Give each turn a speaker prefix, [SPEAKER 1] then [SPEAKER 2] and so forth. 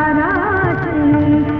[SPEAKER 1] तारा